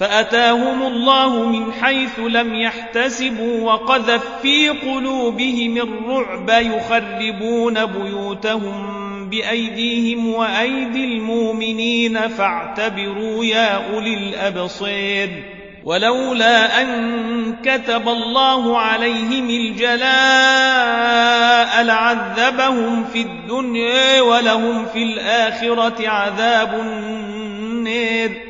فأتاهم الله من حيث لم يحتسبوا وقذف في قلوبهم الرعب يخربون بيوتهم بأيديهم وأيدي المؤمنين فاعتبروا يا أولي الأبصير ولولا أن كتب الله عليهم الجلاء لعذبهم في الدنيا ولهم في الآخرة عذاب النير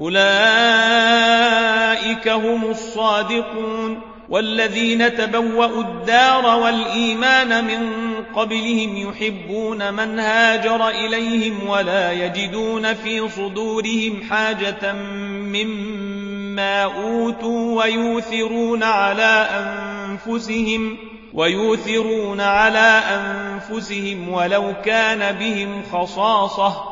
أولئك هم الصادقون والذين تبوأوا الدار والإيمان من قبلهم يحبون من هاجر إليهم ولا يجدون في صدورهم حاجة مما أوتوا ويوثرون على أنفسهم ويوثرون على أنفسهم ولو كان بهم خصاصة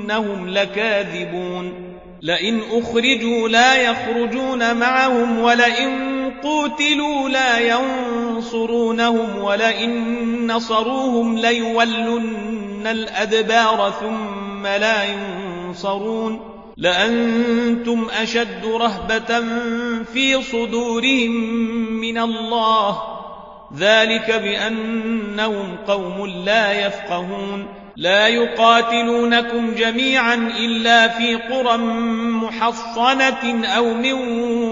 إنهم لكاذبون. لئن أخرجوا لا يخرجون معهم ولئن قوتلوا لا ينصرونهم ولئن نصروهم ليولن الأدبار ثم لا ينصرون. لأنتم أشد رهبة في صدورهم من الله. ذلك بأنهم قوم لا يفقهون. لا يقاتلونكم جميعا إلا في قرى محصنة أو من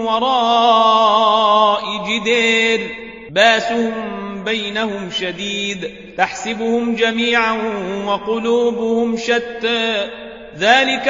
وراء جدير. باسهم بينهم شديد. تحسبهم جميعا وقلوبهم شتى. ذلك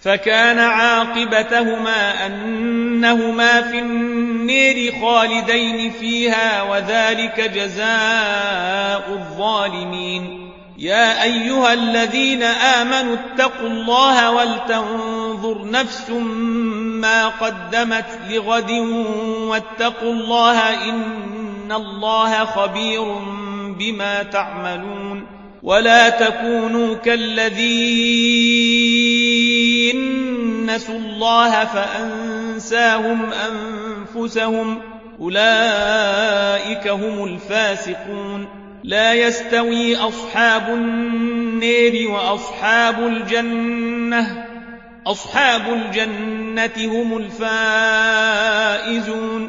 فكان عاقبتهما أنهما في النير خالدين فيها وذلك جزاء الظالمين. يا أيها الذين آمنوا اتقوا الله ولتنظر نفس ما قدمت لغد واتقوا الله إن الله خبير بما تعملون. ولا تكونوا كالذين نسوا الله فأنساهم أنفسهم أولئك هم الفاسقون لا يستوي أصحاب النير وأصحاب الجنة أصحاب الجنة هم الفائزون